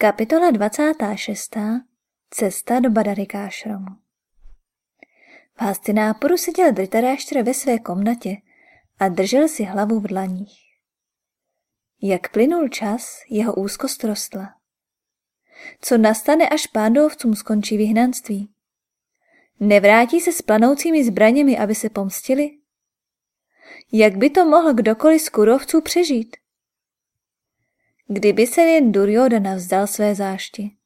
Kapitola 26. Cesta do Badarikášramu V Hastináporu seděl Dritaráštr ve své komnatě a držel si hlavu v dlaních. Jak plynul čas, jeho úzkost rostla. Co nastane, až pándovcům skončí vyhnanství? Nevrátí se s planoucími zbraněmi, aby se pomstili? Jak by to mohl kdokoliv z kurovců přežít? Kdyby se jen Duryodhana vzdal své zášti.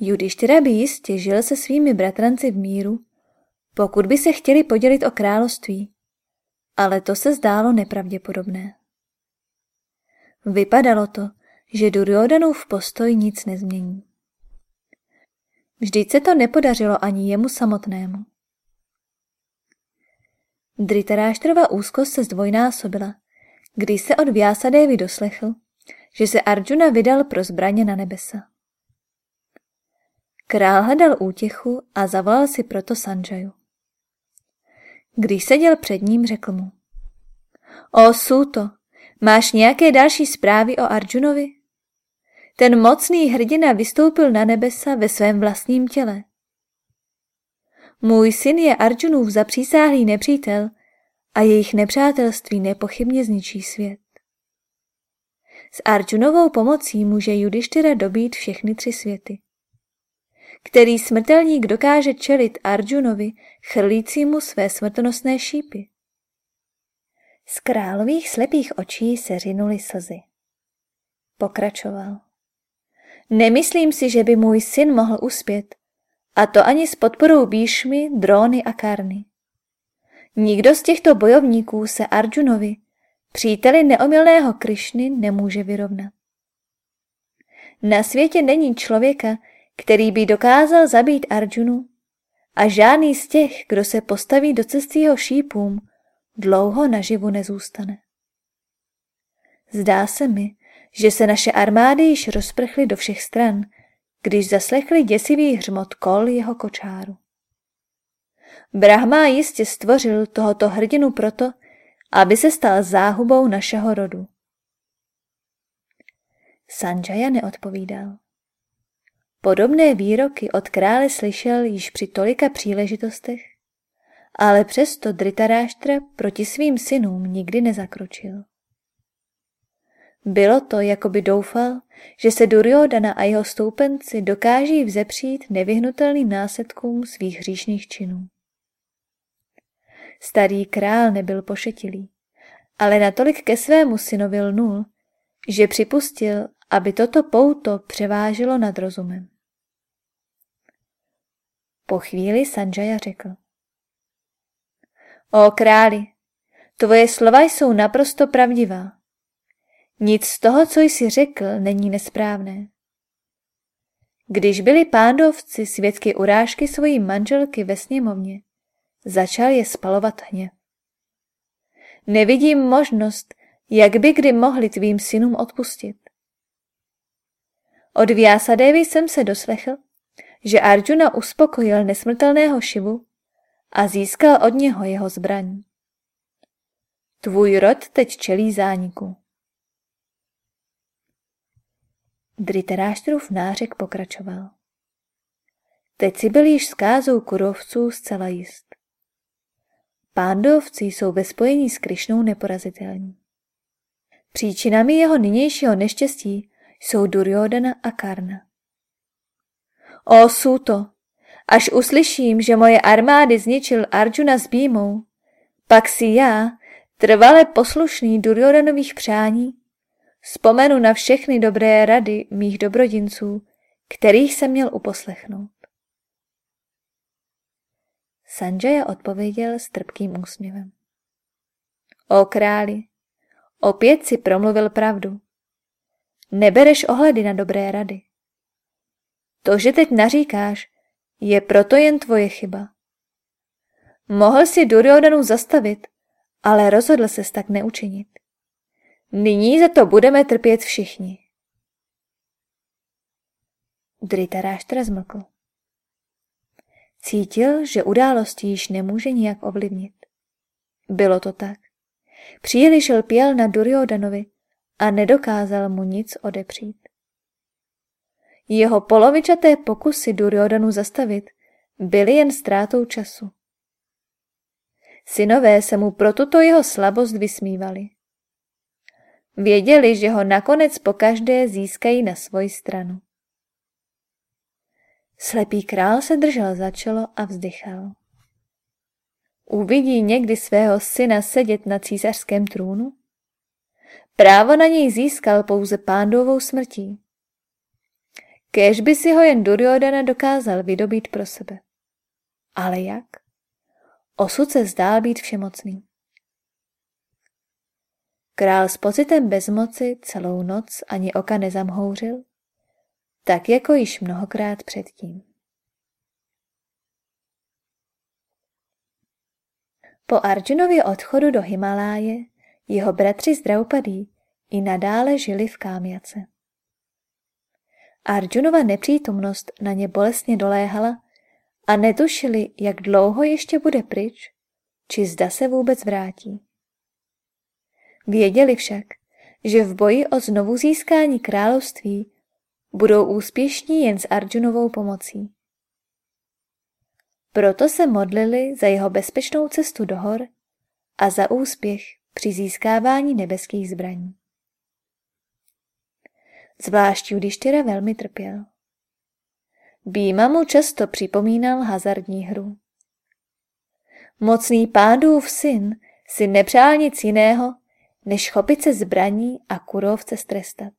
Judištyra by jistě žil se svými bratranci v míru, pokud by se chtěli podělit o království, ale to se zdálo nepravděpodobné. Vypadalo to, že Duryodanův postoj nic nezmění. Vždyť se to nepodařilo ani jemu samotnému. Dritaráštrova úzkost se zdvojnásobila, když se od Vyasadevy doslechl, že se Arjuna vydal pro zbraně na nebesa. Král hledal útěchu a zavolal si proto Sanjaju. Když seděl před ním, řekl mu. O Suto, máš nějaké další zprávy o Arjunovi? Ten mocný hrdina vystoupil na nebesa ve svém vlastním těle. Můj syn je Arjunův zapřísáhlý nepřítel a jejich nepřátelství nepochybně zničí svět. S Arjunovou pomocí může Judištyra dobít všechny tři světy. Který smrtelník dokáže čelit Arjunovi, chrlícímu své smrtonosné šípy? Z králových slepých očí se řinuly slzy. Pokračoval. Nemyslím si, že by můj syn mohl uspět, a to ani s podporou Bíšmy, Dróny a Karny. Nikdo z těchto bojovníků se Arjunovi, Příteli neomilného Krišny nemůže vyrovnat. Na světě není člověka, který by dokázal zabít Arjunu a žádný z těch, kdo se postaví do cesty jeho šípům, dlouho naživu nezůstane. Zdá se mi, že se naše armády již rozprchly do všech stran, když zaslechli děsivý hřmot kol jeho kočáru. Brahma jistě stvořil tohoto hrdinu proto, aby se stal záhubou našeho rodu. Sanjaya neodpovídal. Podobné výroky od krále slyšel již při tolika příležitostech, ale přesto Dritaráštra proti svým synům nikdy nezakročil. Bylo to, jako by doufal, že se Duryodana a jeho stoupenci dokáží vzepřít nevyhnutelným následkům svých hříšných činů. Starý král nebyl pošetilý, ale natolik ke svému synovi lnul, že připustil, aby toto pouto převážilo nad rozumem. Po chvíli Sanjaya řekl. O králi, tvoje slova jsou naprosto pravdivá. Nic z toho, co jsi řekl, není nesprávné. Když byli pándovci svědky urážky svojí manželky ve sněmovně, Začal je spalovat hněv. Nevidím možnost, jak by kdy mohli tvým synům odpustit. Od Vyasadevy jsem se doslechl, že Arjuna uspokojil nesmrtelného Šivu a získal od něho jeho zbraň. Tvůj rod teď čelí zániku. Dritaráštrův nářek pokračoval. Teď si byl již zkázou kurovců zcela jist. Pándovci jsou ve spojení s Krišnou neporazitelní. Příčinami jeho nynějšího neštěstí jsou Duryodana a Karna. O Suto, až uslyším, že moje armády zničil Arjuna s Bímou, pak si já, trvale poslušný Duryodanových přání, vzpomenu na všechny dobré rady mých dobrodinců, kterých jsem měl uposlechnout. Sanjaya odpověděl s trpkým úsměvem. O králi, opět si promluvil pravdu. Nebereš ohledy na dobré rady. To, že teď naříkáš, je proto jen tvoje chyba. Mohl si Duryodanu zastavit, ale rozhodl se tak neučinit. Nyní za to budeme trpět všichni. Dritaráštra zmlkl. Cítil, že události již nemůže nijak ovlivnit. Bylo to tak. Příliš lpěl na Duryodanovi a nedokázal mu nic odepřít. Jeho polovičaté pokusy Duryodanu zastavit byly jen ztrátou času. Synové se mu pro tuto jeho slabost vysmívali. Věděli, že ho nakonec po každé získají na svoji stranu. Slepý král se držel za čelo a vzdychal. Uvidí někdy svého syna sedět na císařském trůnu? Právo na něj získal pouze pándovou smrtí. Kéž by si ho jen Duryodhana dokázal vydobít pro sebe. Ale jak? Osud se zdál být všemocný. Král s pocitem bezmoci celou noc ani oka nezamhouřil, tak jako již mnohokrát předtím. Po Arjunově odchodu do Himaláje jeho bratři z i nadále žili v Kámjace. Arjunova nepřítomnost na ně bolestně doléhala a netušili, jak dlouho ještě bude pryč, či zda se vůbec vrátí. Věděli však, že v boji o znovu získání království budou úspěšní jen s Arjunovou pomocí. Proto se modlili za jeho bezpečnou cestu do hor a za úspěch při získávání nebeských zbraní. Zvlášť Judištyra velmi trpěl. Býma mu často připomínal hazardní hru. Mocný pádův syn si nepřál nic jiného, než chopit se zbraní a kurovce strestat.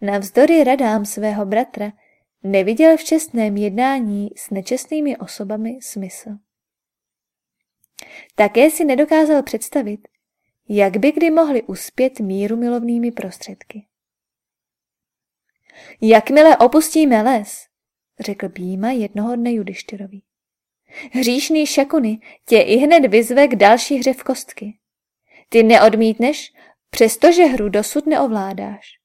Navzdory radám svého bratra neviděl v čestném jednání s nečestnými osobami smysl. Také si nedokázal představit, jak by kdy mohli uspět míru milovnými prostředky. Jakmile opustíme les, řekl Býma jednoho dne Judištyrovi. Hříšný Šakuny tě i hned vyzve k další hře v kostky. Ty neodmítneš, přestože hru dosud neovládáš.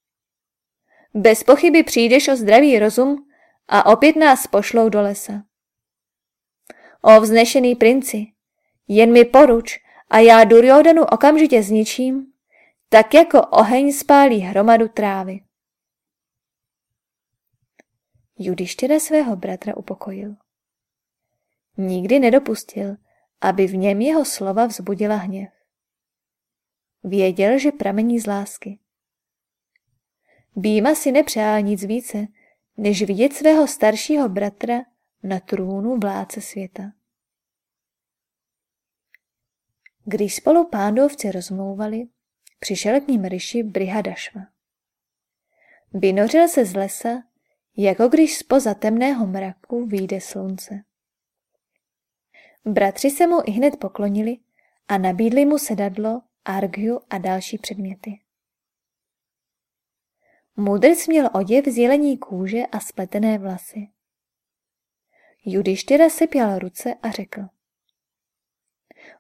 Bez pochyby přijdeš o zdravý rozum a opět nás pošlou do lesa. O vznešený princi, jen mi poruč a já Duryodanu okamžitě zničím, tak jako oheň spálí hromadu trávy. Judištěra svého bratra upokojil. Nikdy nedopustil, aby v něm jeho slova vzbudila hněv. Věděl, že pramení z lásky. Býma si nepřál nic více, než vidět svého staršího bratra na trůnu vládce světa. Když spolu pándovci rozmlouvali, přišel k ním ryši Brihadašva. Vynořil se z lesa, jako když spoza temného mraku vyjde slunce. Bratři se mu i hned poklonili a nabídli mu sedadlo, argiu a další předměty. Mudrc měl oděv z jelení kůže a spletené vlasy. Judištyra sypěl ruce a řekl.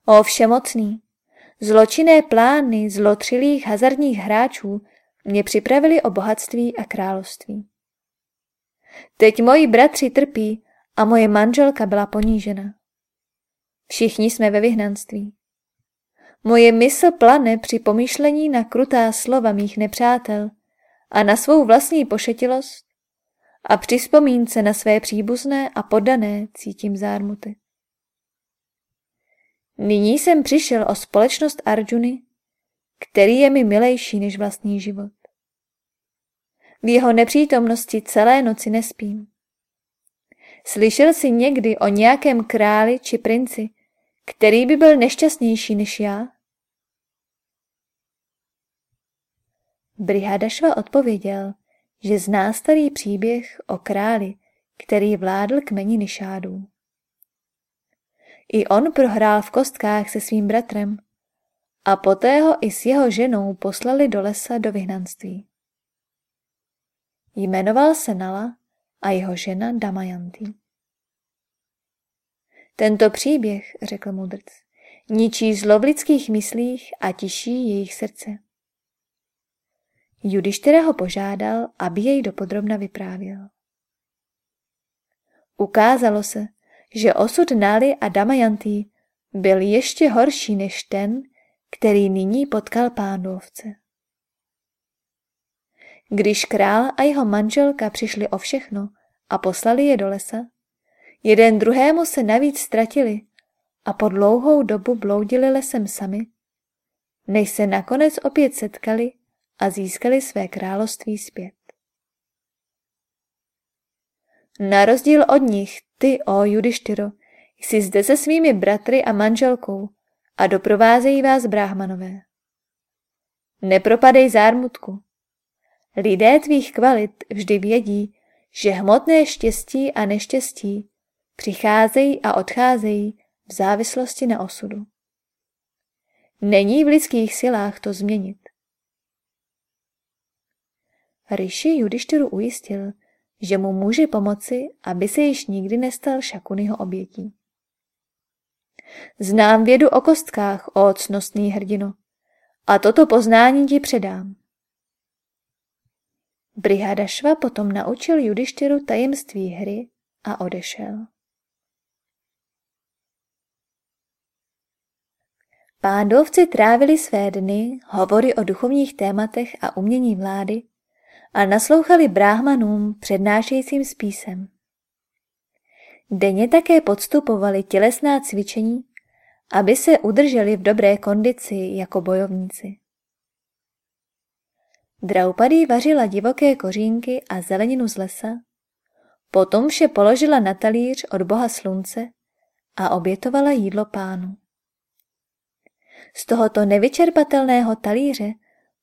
O všemocný, zločinné plány zlotřilých hazardních hráčů mě připravili o bohatství a království. Teď moji bratři trpí a moje manželka byla ponížena. Všichni jsme ve vyhnanství. Moje mysl plane při pomýšlení na krutá slova mých nepřátel a na svou vlastní pošetilost a při vzpomínce na své příbuzné a poddané cítím zármutek. Nyní jsem přišel o společnost Arjuny, který je mi milejší než vlastní život. V jeho nepřítomnosti celé noci nespím. Slyšel jsi někdy o nějakém králi či princi, který by byl nešťastnější než já? Brihadašva odpověděl, že zná starý příběh o králi, který vládl kmeni Nišádů. I on prohrál v kostkách se svým bratrem a poté ho i s jeho ženou poslali do lesa do vyhnanství. Jmenoval se Nala a jeho žena Damayanti. Tento příběh, řekl mudrc, ničí zlo v lidských myslích a tiší jejich srdce. Judištyra ho požádal, aby jej dopodrobna vyprávěl. Ukázalo se, že osud Nály a Damayanty byl ještě horší než ten, který nyní potkal pánovce. Když král a jeho manželka přišli o všechno a poslali je do lesa, jeden druhému se navíc ztratili a po dlouhou dobu bloudili lesem sami, než se nakonec opět setkali a získali své království zpět. Na rozdíl od nich, ty, o Judištyro, jsi zde se svými bratry a manželkou a doprovázejí vás bráhmanové. Nepropadej zármutku. Lidé tvých kvalit vždy vědí, že hmotné štěstí a neštěstí přicházejí a odcházejí v závislosti na osudu. Není v lidských silách to změnit. Rishi Judištyru ujistil, že mu může pomoci, aby se již nikdy nestal Šakuniho obětí. Znám vědu o kostkách, o cnostný hrdino, a toto poznání ti předám. Brihadašva potom naučil Judištyru tajemství hry a odešel. Pándovci trávili své dny hovory o duchovních tématech a umění vlády a naslouchali bráhmanům přednášejícím spísem. Denně také podstupovali tělesná cvičení, aby se udrželi v dobré kondici jako bojovníci. Draupadi vařila divoké kořínky a zeleninu z lesa, potom vše položila na talíř od boha slunce a obětovala jídlo pánu. Z tohoto nevyčerpatelného talíře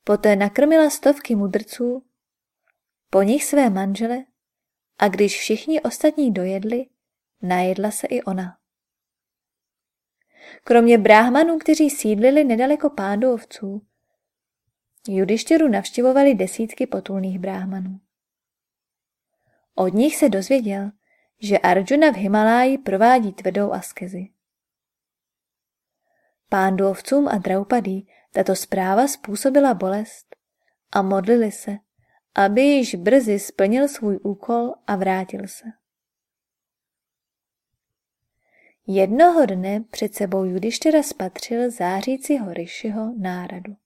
poté nakrmila stovky mudrců, po nich své manžele a když všichni ostatní dojedli, najedla se i ona. Kromě bráhmanů, kteří sídlili nedaleko pádovců, Judištěru navštěvovali desítky potulných bráhmanů. Od nich se dozvěděl, že Arjuna v Himaláji provádí tvrdou askezi. Pándovcům a Draupadí tato zpráva způsobila bolest a modlili se, aby již brzy splnil svůj úkol a vrátil se. Jednoho dne před sebou Judištěra spatřil zářícího Rishiho náradu.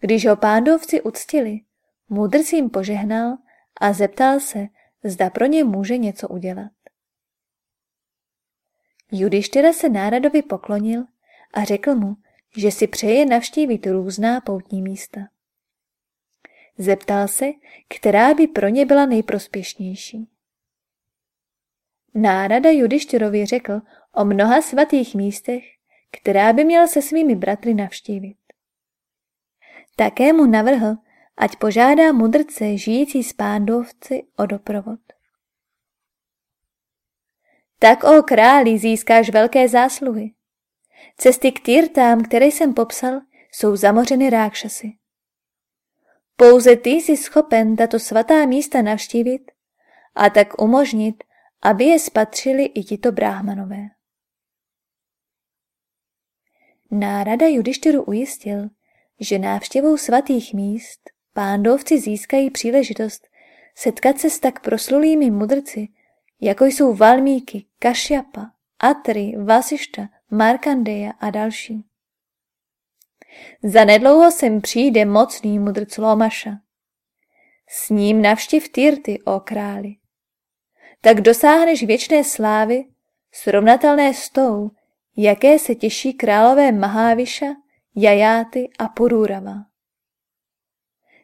Když ho pándovci uctili, mudrc jim požehnal a zeptal se, zda pro ně může něco udělat. Judištěra se náradovi poklonil a řekl mu, že si přeje navštívit různá poutní místa. Zeptal se, která by pro ně byla nejprospěšnější. Nárada Judištěrovi řekl o mnoha svatých místech, která by měl se svými bratry navštívit. Také mu navrhl, ať požádá mudrce žijící s pándovci o doprovod. Tak, o králi, získáš velké zásluhy. Cesty k týrtám, které jsem popsal, jsou zamořeny rákšasy. Pouze ty jsi schopen tato svatá místa navštívit a tak umožnit, aby je spatřili i tito bráhmanové. Nárada Judištyru ujistil, že návštěvou svatých míst pándovci získají příležitost setkat se s tak proslulými mudrci, jako jsou Valmíky, Kašjapa, Atri, Vasišta, Markandeja a další. Zanedlouho sem přijde mocný mudrc Lomaša. S ním navštiv Tyrty, o králi. Tak dosáhneš věčné slávy, srovnatelné s tou, jaké se těší králové Maháviša, Jajáty a Pururava.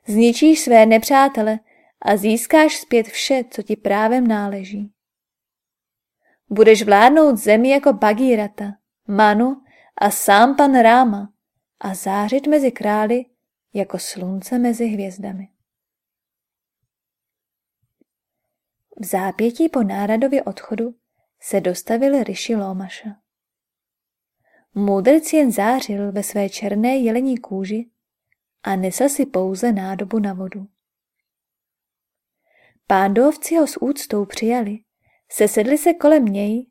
Zničíš své nepřátele a získáš zpět vše, co ti právem náleží. Budeš vládnout zemi jako Bagírata, Manu a sám pan Ráma a zářit mezi králi jako slunce mezi hvězdami. V zápětí po náradově odchodu se dostavil Rishi Lomaša. Můdrc jen zářil ve své černé jelení kůži a nesl si pouze nádobu na vodu. Pándovci ho s úctou přijali, sesedli se kolem něj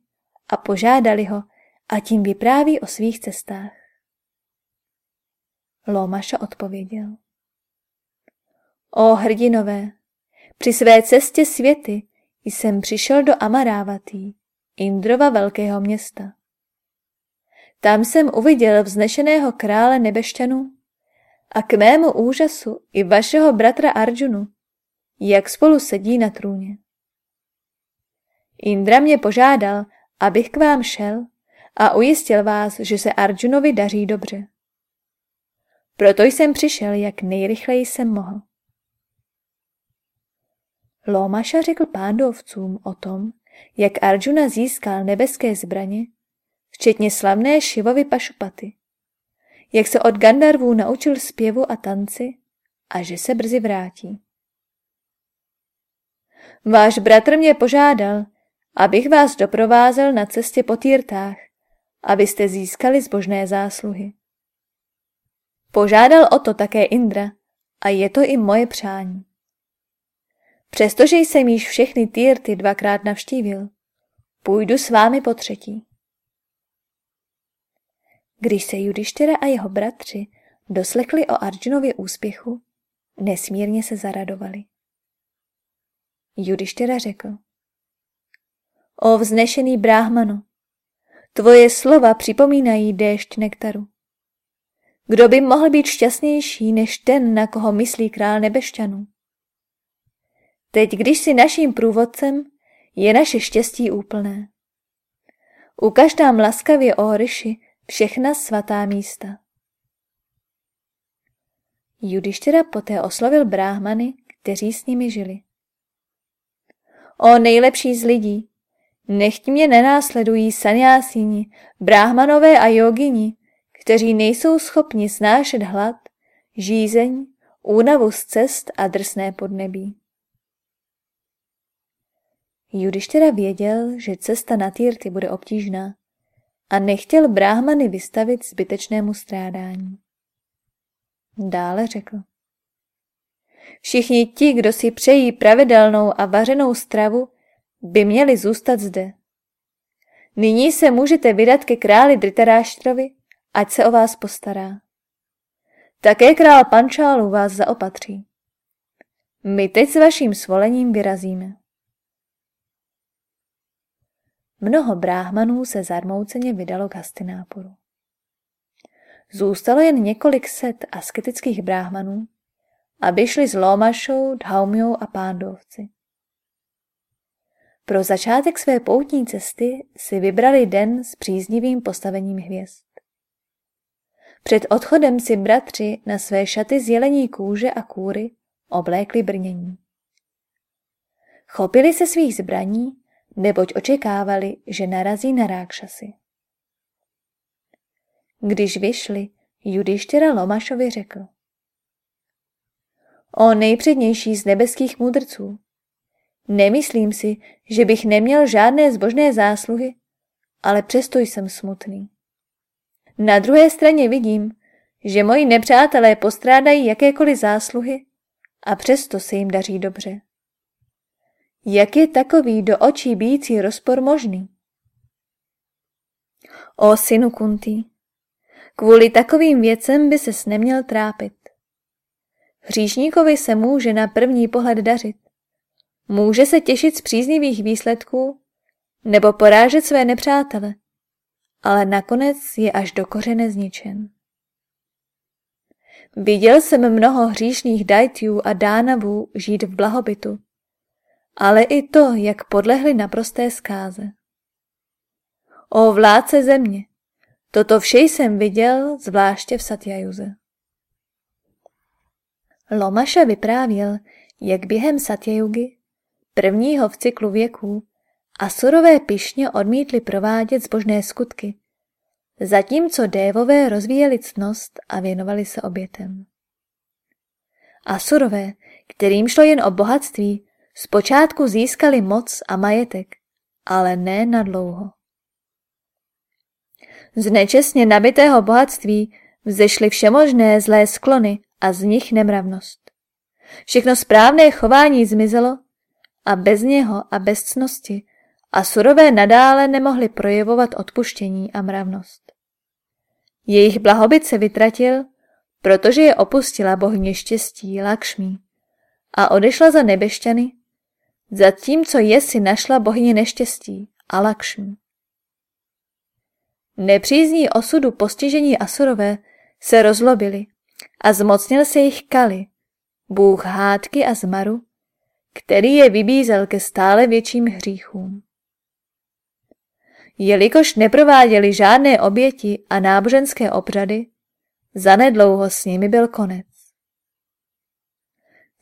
a požádali ho, a tím vypráví o svých cestách. Lomaša odpověděl. O hrdinové, při své cestě světy jsem přišel do Amarávatý, Indrova velkého města. Tam jsem uviděl vznešeného krále nebešťanů a k mému úžasu i vašeho bratra Arjunu, jak spolu sedí na trůně. Indra mě požádal, abych k vám šel a ujistil vás, že se Arjunovi daří dobře. Proto jsem přišel, jak nejrychleji jsem mohl. Lomaša řekl pándovcům o tom, jak Arjuna získal nebeské zbraně, včetně slavné Šivovy pašupaty, jak se od Gandarvů naučil zpěvu a tanci a že se brzy vrátí. Váš bratr mě požádal, abych vás doprovázel na cestě po týrtách, abyste získali zbožné zásluhy. Požádal o to také Indra a je to i moje přání. Přestože jsem již všechny týrty dvakrát navštívil, půjdu s vámi po třetí. Když se Judištěra a jeho bratři doslechli o Arjunově úspěchu, nesmírně se zaradovali. Judištěra řekl. O vznešený bráhmano, tvoje slova připomínají déšť nektaru. Kdo by mohl být šťastnější než ten, na koho myslí král nebešťanů? Teď, když jsi naším průvodcem, je naše štěstí úplné. Ukaž nám laskavě o Horiši všechna svatá místa. Judištěra poté oslovil bráhmany, kteří s nimi žili. O nejlepší z lidí, nechť mě nenásledují sanyásíni, bráhmanové a jogini, kteří nejsou schopni snášet hlad, žízeň, únavu z cest a drsné podnebí. Judištěra věděl, že cesta na Týrty bude obtížná a nechtěl bráhmany vystavit zbytečnému strádání. Dále řekl. Všichni ti, kdo si přejí pravidelnou a vařenou stravu, by měli zůstat zde. Nyní se můžete vydat ke králi Dritaráštrovi, ať se o vás postará. Také král Pančálu vás zaopatří. My teď s vaším svolením vyrazíme. Mnoho bráhmanů se zarmouceně vydalo k Hastináporu. Zůstalo jen několik set asketických bráhmanů, aby šli s Lomašou, Dhaumjou a Pándovci. Pro začátek své poutní cesty si vybrali den s příznivým postavením hvězd. Před odchodem si bratři na své šaty z jelení kůže a kůry oblékli brnění. Chopili se svých zbraní neboť očekávali, že narazí na rákšasy. Když vyšli, Judištěra Lomašovi řekl. O nejpřednější z nebeských mudrců, nemyslím si, že bych neměl žádné zbožné zásluhy, ale přesto jsem smutný. Na druhé straně vidím, že moji nepřátelé postrádají jakékoliv zásluhy a přesto se jim daří dobře. Jak je takový do očí bící rozpor možný? O synu Kunti, kvůli takovým věcem by ses neměl trápit. Hříšníkovi se může na první pohled dařit. Může se těšit z příznivých výsledků nebo porážet své nepřátele, ale nakonec je až do kořene zničen. Viděl jsem mnoho hříšných dajtů a dánavů žít v blahobytu ale i to, jak podlehli naprosté zkáze. O vládce země, toto vše jsem viděl, zvláště v Satyajuze. Lomaša vyprávěl, jak během Satyajugy, prvního v cyklu věků, Asurové pišně odmítli provádět zbožné skutky, zatímco dévové rozvíjeli ctnost a věnovali se obětem. Asurové, kterým šlo jen o bohatství, Zpočátku získali moc a majetek, ale ne na dlouho. Z nečestně nabitého bohatství vzešly všemožné zlé sklony a z nich nemravnost. Všechno správné chování zmizelo a bez něho a bez cnosti a surové nadále nemohli projevovat odpuštění a mravnost. Jejich blahobyt se vytratil, protože je opustila bohně štěstí Lakšmí a odešla za nebešťany, zatímco je si našla bohyně neštěstí, Alakšmi. Nepřízní osudu postižení Asurové se rozlobili a zmocnil se jich Kali, bůh hádky a zmaru, který je vybízel ke stále větším hříchům. Jelikož neprováděli žádné oběti a náboženské obřady, zanedlouho s nimi byl konec.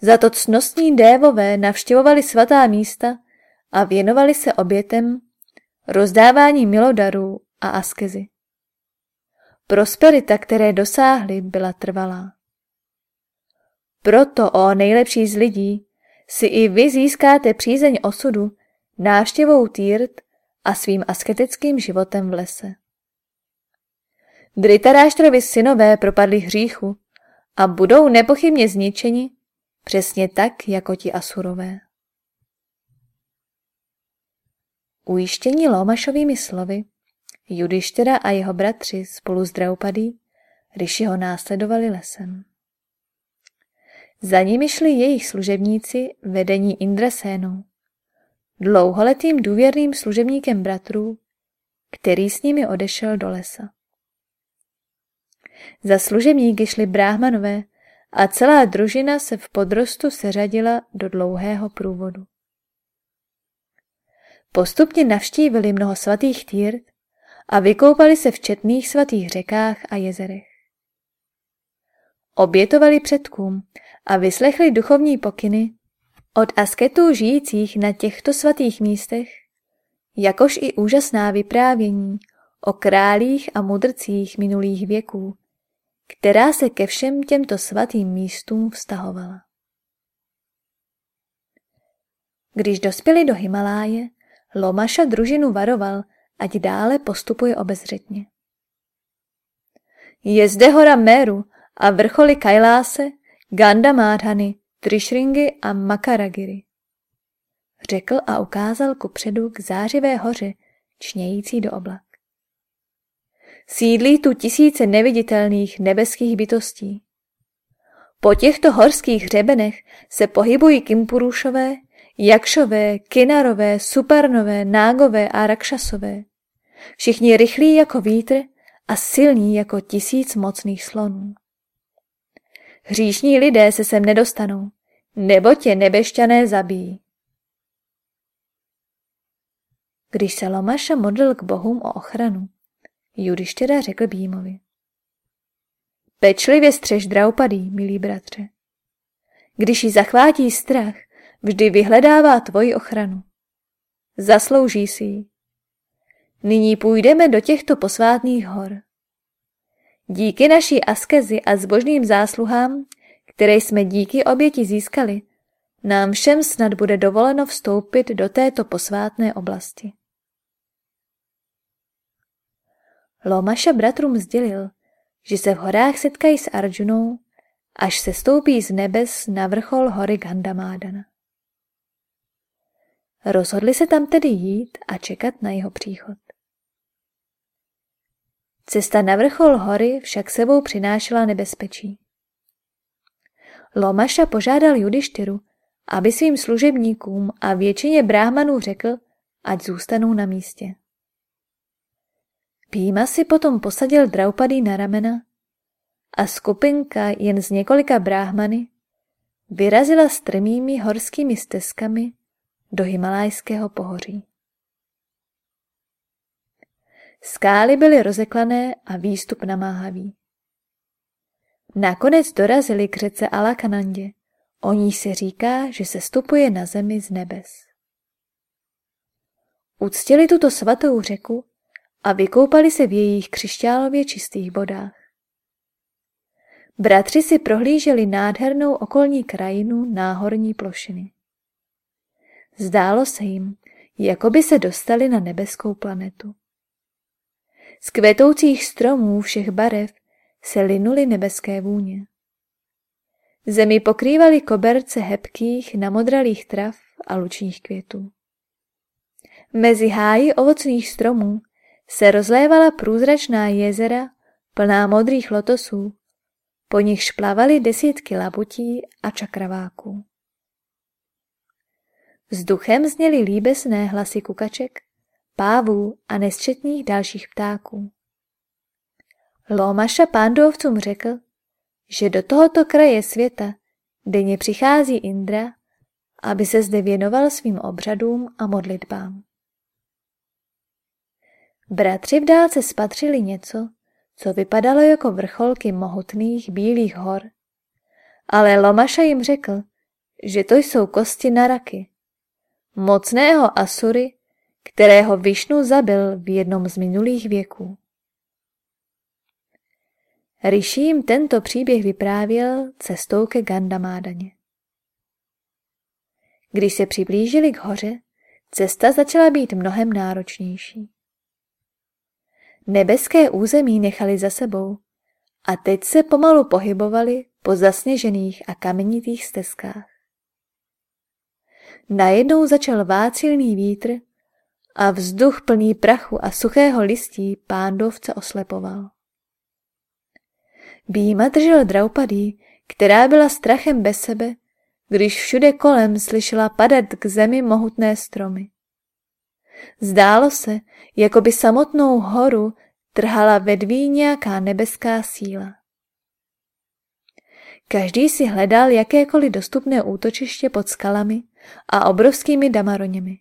Za to cnostní dévové navštěvovali svatá místa a věnovali se obětem, rozdávání milodarů a askezy. Prosperita, které dosáhli, byla trvalá. Proto, o nejlepší z lidí, si i vy získáte přízeň osudu návštěvou Týrt a svým asketickým životem v lese. Dritaráštrovi synové propadli hříchu a budou nepochybně zničeni, přesně tak, jako ti asurové. Ujištění Lomašovými slovy, Judištěra a jeho bratři spolu s Draupadí Ryši ho následovali lesem. Za nimi šli jejich služebníci vedení Indrasénou, dlouholetým důvěrným služebníkem bratrů, který s nimi odešel do lesa. Za služebníky šli bráhmanové a celá družina se v podrostu seřadila do dlouhého průvodu. Postupně navštívili mnoho svatých týrt a vykoupali se v četných svatých řekách a jezerech. Obětovali předkům a vyslechli duchovní pokyny od asketů žijících na těchto svatých místech, jakož i úžasná vyprávění o králích a mudrcích minulých věků, která se ke všem těmto svatým místům vztahovala. Když dospěli do Himaláje, Lomaša družinu varoval, ať dále postupuje obezřetně. Je zde hora Meru a vrcholy Kailáse, Gandamádhany, Trishringy a Makaragiri. Řekl a ukázal ku předu k zářivé hoře, čnějící do oblak. Sídlí tu tisíce neviditelných nebeských bytostí. Po těchto horských hřebenech se pohybují kimpurušové, jakšové, kinarové, supernové, nágové a rakšasové. Všichni rychlí jako vítr a silní jako tisíc mocných slonů. Hříšní lidé se sem nedostanou, nebo tě nebešťané zabijí. Když se Lomaša modlil k bohům o ochranu, Judištěra řekl Bímovi. Pečlivě střež Draupadý, milý bratře. Když ji zachvátí strach, vždy vyhledává tvoji ochranu. Zaslouží si ji. Nyní půjdeme do těchto posvátných hor. Díky naší askezi a zbožným zásluhám, které jsme díky oběti získali, nám všem snad bude dovoleno vstoupit do této posvátné oblasti. Lomaša bratrům sdělil, že se v horách setkají s Arjunou, až se stoupí z nebes na vrchol hory Gandamádana. Rozhodli se tam tedy jít a čekat na jeho příchod. Cesta na vrchol hory však sebou přinášela nebezpečí. Lomaša požádal Judištyru, aby svým služebníkům a většině bráhmanů řekl, ať zůstanou na místě. Píma si potom posadil Draupadý na ramena a skupinka jen z několika bráhmany vyrazila strmými horskými stezkami do Himalajského pohoří. Skály byly rozeklané a výstup namáhavý. Nakonec dorazili k řece Alakanandě, o ní se říká, že se stupuje na zemi z nebes. Uctili tuto svatou řeku a vykoupali se v jejich křišťálově čistých vodách. Bratři si prohlíželi nádhernou okolní krajinu náhorní plošiny. Zdálo se jim, jako by se dostali na nebeskou planetu. Z kvetoucích stromů všech barev se linuly nebeské vůně. Zemi pokrývaly koberce hebkých, namodralých trav a lučních květů. Mezi háji ovocných stromů se rozlévala průzračná jezera plná modrých lotosů, po nich plavaly desítky labutí a čakraváků. Vzduchem zněly líbesné hlasy kukaček, pávů a nesčetných dalších ptáků. Lomaša pándovcům řekl, že do tohoto kraje světa denně přichází Indra, aby se zde věnoval svým obřadům a modlitbám. Bratři v dálce spatřili něco, co vypadalo jako vrcholky mohutných bílých hor, ale Lomaša jim řekl, že to jsou kosti Naraky, mocného Asury, kterého Višnu zabil v jednom z minulých věků. Rishi jim tento příběh vyprávěl cestou ke Gandamádaně. Když se přiblížili k hoře, cesta začala být mnohem náročnější. Nebeské území nechali za sebou a teď se pomalu pohybovali po zasněžených a kamenitých stezkách. Najednou začal vácilný vítr a vzduch plný prachu a suchého listí pándovce oslepoval. Býma držel Draupadí, která byla strachem bez sebe, když všude kolem slyšela padat k zemi mohutné stromy. Zdálo se, jako by samotnou horu trhala vedví nějaká nebeská síla. Každý si hledal jakékoliv dostupné útočiště pod skalami a obrovskými damaroněmi.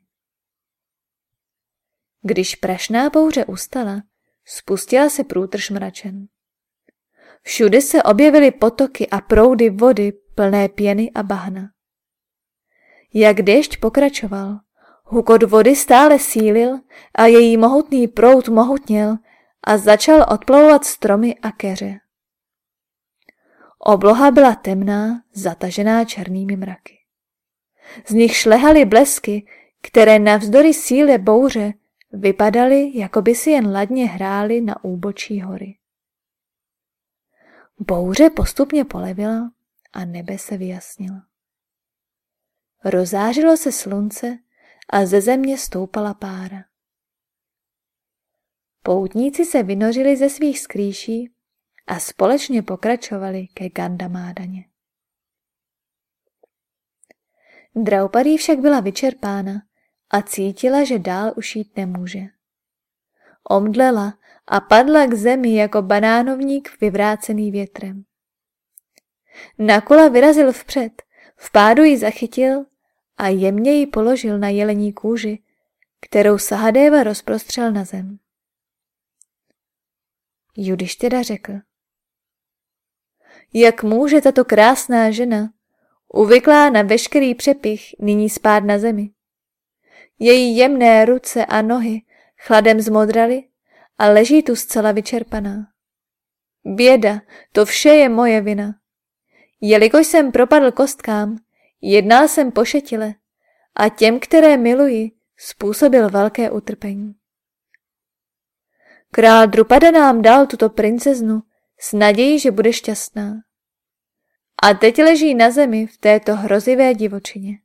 Když prašná bouře ustala, spustila se průtrž mračen. Všude se objevily potoky a proudy vody plné pěny a bahna. Jak déšť pokračoval, hukot vody stále sílil a její mohutný proud mohutněl a začal odplouvat stromy a keře. Obloha byla temná, zatažená černými mraky. Z nich šlehaly blesky, které navzdory síle bouře vypadaly, jako by si jen ladně hrály na úbočí hory. Bouře postupně polevila a nebe se vyjasnilo. Rozářilo se slunce a ze země stoupala pára. Poutníci se vynořili ze svých skrýší a společně pokračovali ke Gandamádaně. Draupadý však byla vyčerpána a cítila, že dál už jít nemůže. Omdlela a padla k zemi jako banánovník vyvrácený větrem. Nakula vyrazil vpřed, v pádu ji zachytil a jemně ji položil na jelení kůži, kterou Sahadeva rozprostřel na zem. Judiš teda řekl. Jak může tato krásná žena, uvyklá na veškerý přepich, nyní spát na zemi? Její jemné ruce a nohy chladem zmodraly a leží tu zcela vyčerpaná. Běda, to vše je moje vina. Jelikož jsem propadl kostkám, jednal jsem pošetile a těm, které miluji, způsobil velké utrpení. Král Drupada nám dal tuto princeznu s nadějí, že bude šťastná. A teď leží na zemi v této hrozivé divočině.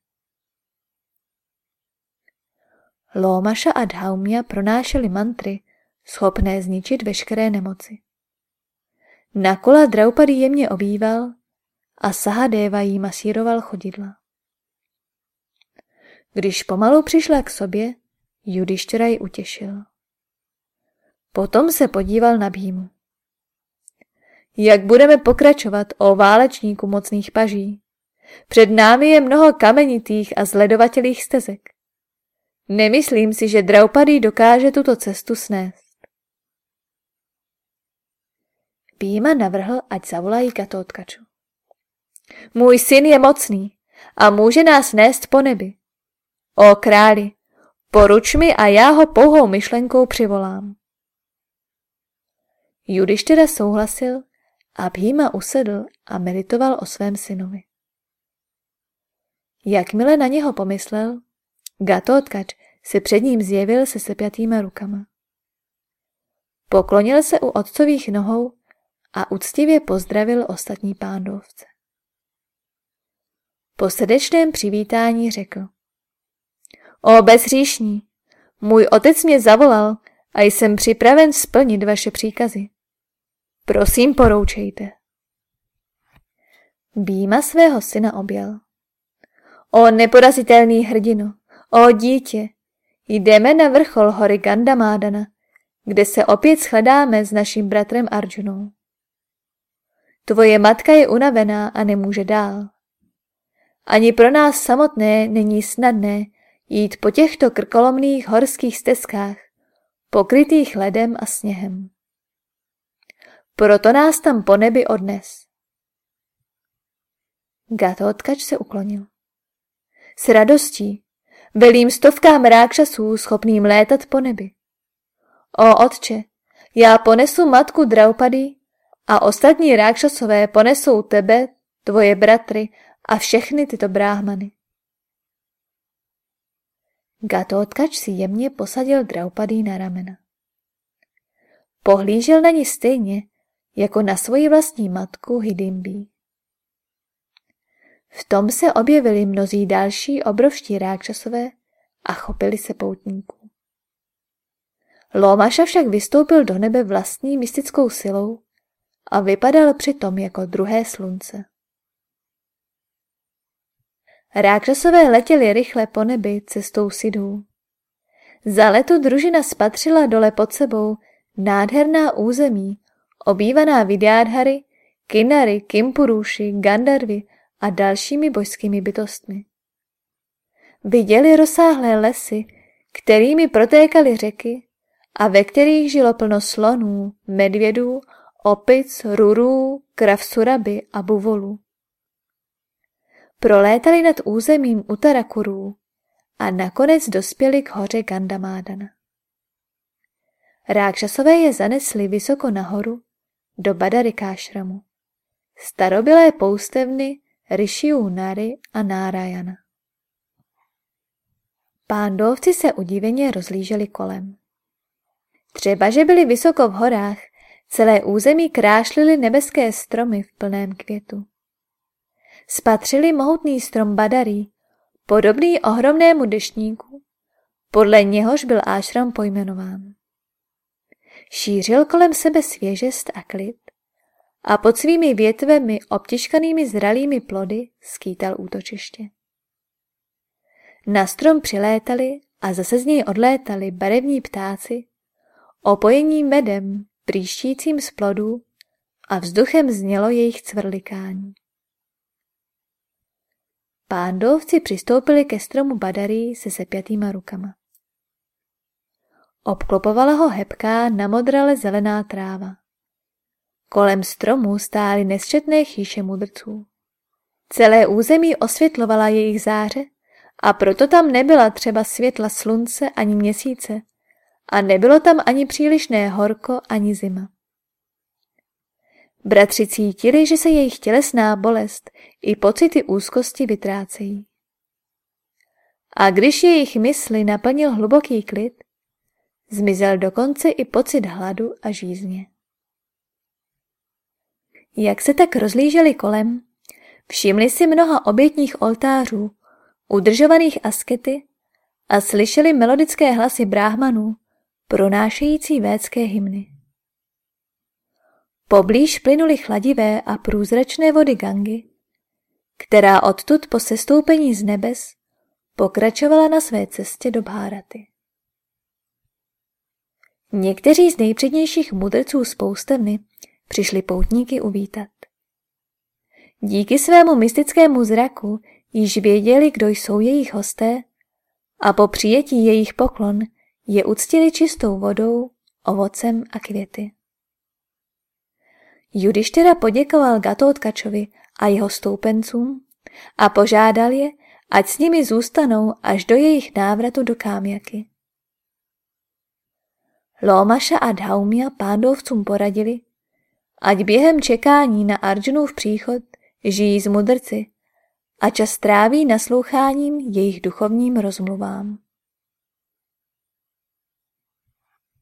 Lómaša a Dhaumia pronášeli mantry, schopné zničit veškeré nemoci. Nakola Draupadi jemně obýval a Sahadeva jí masíroval chodidla. Když pomalu přišla k sobě, Judištěra ji utěšil. Potom se podíval na Bímu. Jak budeme pokračovat o válečníku mocných paží? Před námi je mnoho kamenitých a zledovatělých stezek. Nemyslím si, že Draupadý dokáže tuto cestu snést. Býma navrhl, ať zavolají katotkaču. Můj syn je mocný a může nás nést po nebi. O králi, poruč mi a já ho pouhou myšlenkou přivolám. Judištěra souhlasil a Bhima usedl a meditoval o svém synovi. Jakmile na něho pomyslel, Gatotkač se před ním zjevil se sepjatýma rukama. Poklonil se u otcových nohou a úctivě pozdravil ostatní pándovce. Po srdečném přivítání řekl. O bezříšní, můj otec mě zavolal a jsem připraven splnit vaše příkazy. Prosím, poroučejte. Býma svého syna objel. O neporazitelný hrdino, o dítě, jdeme na vrchol hory Gandamádana, kde se opět shledáme s naším bratrem Arjunou. Tvoje matka je unavená a nemůže dál. Ani pro nás samotné není snadné jít po těchto krkolomných horských stezkách, pokrytých ledem a sněhem. Proto nás tam po nebi odnes. Gatotkač se uklonil. S radostí velím stovkám rákšasů schopným létat po nebi. O otče, já ponesu matku Draupady a ostatní rákšasové ponesou tebe, tvoje bratry a všechny tyto bráhmany. Gatotkač si jemně posadil Draupadý na ramena. Pohlížel na ní stejně, jako na svoji vlastní matku Hidimbi. V tom se objevili mnozí další obrovští rákšasové a chopili se poutníků. Lomaša však vystoupil do nebe vlastní mystickou silou a vypadal přitom jako druhé slunce. Rákšasové letěli rychle po nebi cestou Sidhů. Za letu družina spatřila dole pod sebou nádherná území, obývaná Vidyádhary, Kinary, Kimpuruši, Gandarvy a dalšími božskými bytostmi. Viděli rozsáhlé lesy, kterými protékaly řeky a ve kterých žilo plno slonů, medvědů, opic, rurů, krav suraby a buvolů. Prolétali nad územím Utarakurů a nakonec dospěli k hoře Gandamádana. Rákšasové je zanesli vysoko nahoru do Badarikášramu, starobilé poustevny Rishiu Nary a Nárajana. Pándovci se udiveně rozlíželi kolem. Třeba, že byli vysoko v horách, celé území krášlily nebeské stromy v plném květu. Spatřili mohutný strom badarí, podobný ohromnému deštníku, podle něhož byl ášram pojmenován. Šířil kolem sebe svěžest a klid a pod svými větvemi obtiškanými zralými plody skýtal útočiště. Na strom přilétali a zase z něj odlétali barevní ptáci, opojení medem, příštícím z plodů a vzduchem znělo jejich cvrlikání. Pándovci přistoupili ke stromu Badarí se sepjatýma rukama. Obklopovala ho hebká, namodrale zelená tráva. Kolem stromu stály nesčetné chýše mudrců. Celé území osvětlovala jejich záře a proto tam nebyla třeba světla slunce ani měsíce a nebylo tam ani přílišné horko ani zima. Bratři cítili, že se jejich tělesná bolest i pocity úzkosti vytrácejí. A když jejich mysli naplnil hluboký klid, zmizel dokonce i pocit hladu a žízně. Jak se tak rozlíželi kolem, všimli si mnoha obětních oltářů, udržovaných askety a slyšeli melodické hlasy bráhmanů, pronášející védské hymny. Poblíž plynuly chladivé a průzračné vody Gangy, která odtud po sestoupení z nebes pokračovala na své cestě do Bháraty. Někteří z nejpřednějších mudrců z poustevny přišli poutníky uvítat. Díky svému mystickému zraku již věděli, kdo jsou jejich hosté a po přijetí jejich poklon je uctili čistou vodou, ovocem a květy. Judištěra poděkoval Gatotkačovi a jeho stoupencům a požádal je, ať s nimi zůstanou až do jejich návratu do Kámjaky. Lómaša a Dhaumia pándovcům poradili, ať během čekání na Arjunův příchod žijí z mudrci a čas tráví nasloucháním jejich duchovním rozmluvám.